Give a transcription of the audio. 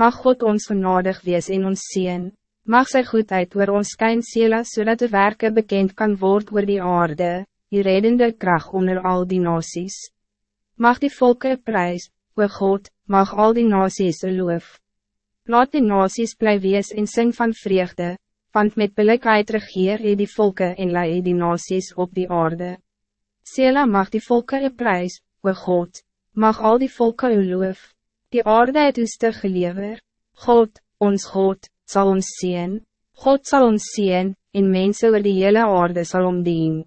Mag God ons genadig wees in ons zien. Mag sy goedheid oor ons skyn sela, zodat de werken bekend kan worden oor die aarde, die reddende kracht onder al die nasies. Mag die volken prijs, o God, mag al die nasies loof. Laat die nasies bly wees en sing van vreugde, want met billikheid regeer hy die volken en lei die nasies op die aarde. Sela mag die volken een prijs, o God, mag al die volken u loof. Die aarde het oeste gelever. God, ons God, zal ons zien. God zal ons zien, en mensen oor die hele aarde zal omdien.